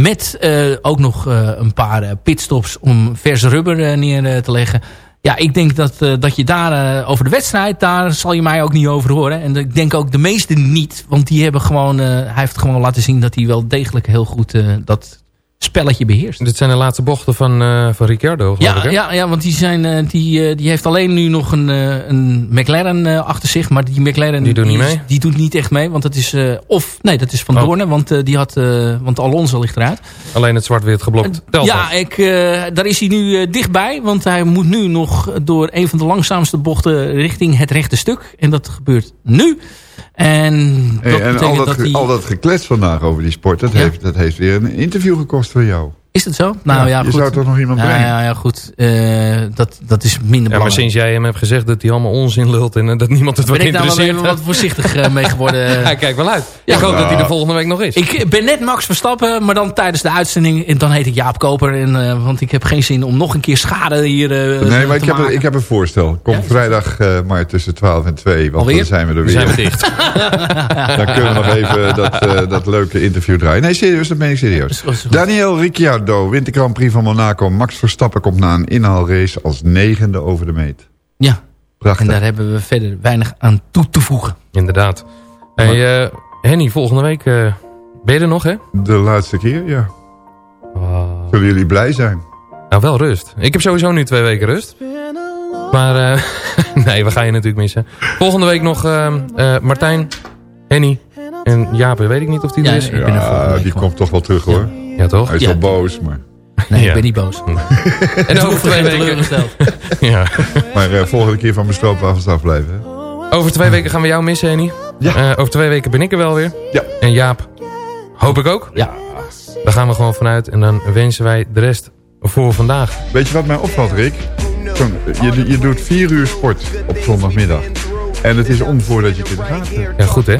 Met eh, ook nog eh, een paar eh, pitstops om vers rubber neer te leggen. Ja, ik denk dat, dat je daar over de wedstrijd, daar zal je mij ook niet over horen. En ik denk ook de meesten niet. Want die hebben gewoon, hij heeft gewoon laten zien dat hij wel degelijk heel goed dat spelletje beheerst. Dit zijn de laatste bochten van, eh van Ricciardo, ik, Ja, ja, ja, want die, zijn, eh, die, eh, die heeft alleen nu nog een, een McLaren achter zich. Maar die McLaren Die doet niet mee? die doet niet echt mee. Want dat is, of, nee, dat is Van Oh. Doornen. Want, die had, want Alonso ligt eruit. Alleen het zwart-wit geblokt. Telt Ja, ik, daar is hij nu dichtbij. Want hij moet nu nog door een van de langzaamste bochten richting het rechte stuk. En dat gebeurt nu. En dat Hey, en al dat, dat al dat geklets vandaag over die sport, dat, heeft, dat heeft weer een interview gekost voor jou. Is dat zo? Nou Ja, ja, je goed. zou toch nog iemand brengen? Ja, ja, goed. Eh, dat, dat is minder Ja, maar belangrijk. sinds jij hem hebt gezegd dat hij allemaal onzin lult en eh, dat niemand het wat ben ik daar wel interesseert. even wat voorzichtig eh, mee geworden. Hij kijkt wel uit. Ja. ik hoop dat hij er volgende week nog is. Ik ben net Max Verstappen, maar dan tijdens de uitzending. En dan heet ik Jaap Koper. En, eh, want ik heb geen zin om nog een keer schade hier eh, Nee, maar ik heb, ik heb een voorstel. Kom vrijdag eh, maar tussen 12 en 2. Want Alweer? dan zijn we er Dan weer. zijn we dicht. dan kunnen we nog even dat, eh, dat leuke interview draaien. Nee, serieus, dat ben ik serieus. Daniel Ricciardo wint de Grand Prix van Monaco. Max Verstappen komt na een inhaalrace als negende over de meet. Ja, Prachtig. en daar hebben we verder weinig aan toe te voegen. Inderdaad. Hey, eh, Henny, volgende week eh, ben je er nog, hè? De laatste keer, ja. Zullen jullie blij zijn? Nou, wel rust. Ik heb sowieso nu twee weken rust. Maar eh, nee, we gaan je natuurlijk missen. Volgende week nog Martijn, Henny en Jaap. Weet ik niet of die er is. Ja, die komt toch wel terug hoor. Ja, toch? Hij is Ja. wel boos, maar... Nee, Ja. ik ben niet boos. En over twee weken. Ja. Maar eh, volgende keer van mijn stroopwafels afblijven. Over twee weken gaan we jou missen, Henny. Ja. Eh, over twee weken ben ik er wel weer. Ja. En Jaap, hoop ik ook. Ja. Daar gaan we gewoon vanuit. En dan wensen wij de rest voor vandaag. Weet je wat mij opvalt, Rick? Je, je doet vier uur sport op zondagmiddag. En het is om voordat je kunt gaan. Ja, goed hè?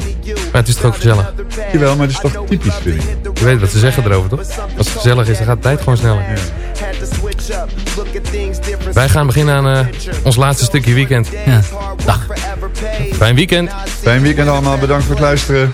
Maar het is toch ook gezellig? Jawel, maar het is toch typisch, vind ik. Je weet wat ze zeggen erover, toch? Als het gezellig is, dan gaat de tijd gewoon sneller. Wij gaan beginnen aan eh, ons laatste stukje weekend. Ja. Dag. Fijn weekend. Fijn weekend allemaal, bedankt voor het luisteren.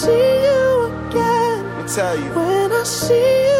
see you again. Let me tell you. When I see you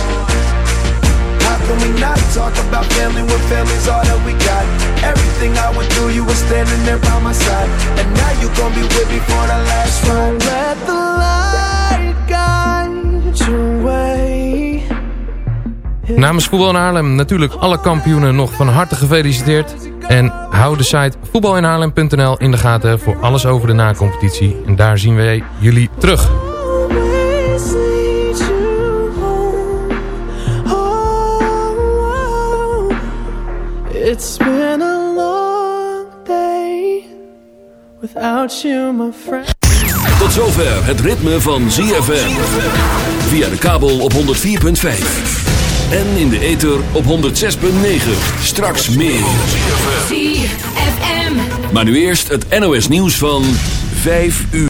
Can we not talk about family when family's all that we got? Everything I went through, you were standing there by my side. And now you gon' be with me for the last ride. Let the light guide your way. Namens Voetbal in Haarlem natuurlijk alle kampioenen nog van harte gefeliciteerd. En hou de site voetbalinhaarlem.nl in de gaten voor alles over de na-competitie. En daar zien wij jullie terug. It's been a long day without you, my friend. Tot zover het ritme van ZFM. Via de kabel op 104.5. En in de ether op 106.9. Straks meer. ZFM. Maar nu eerst het NOS nieuws van 5 uur.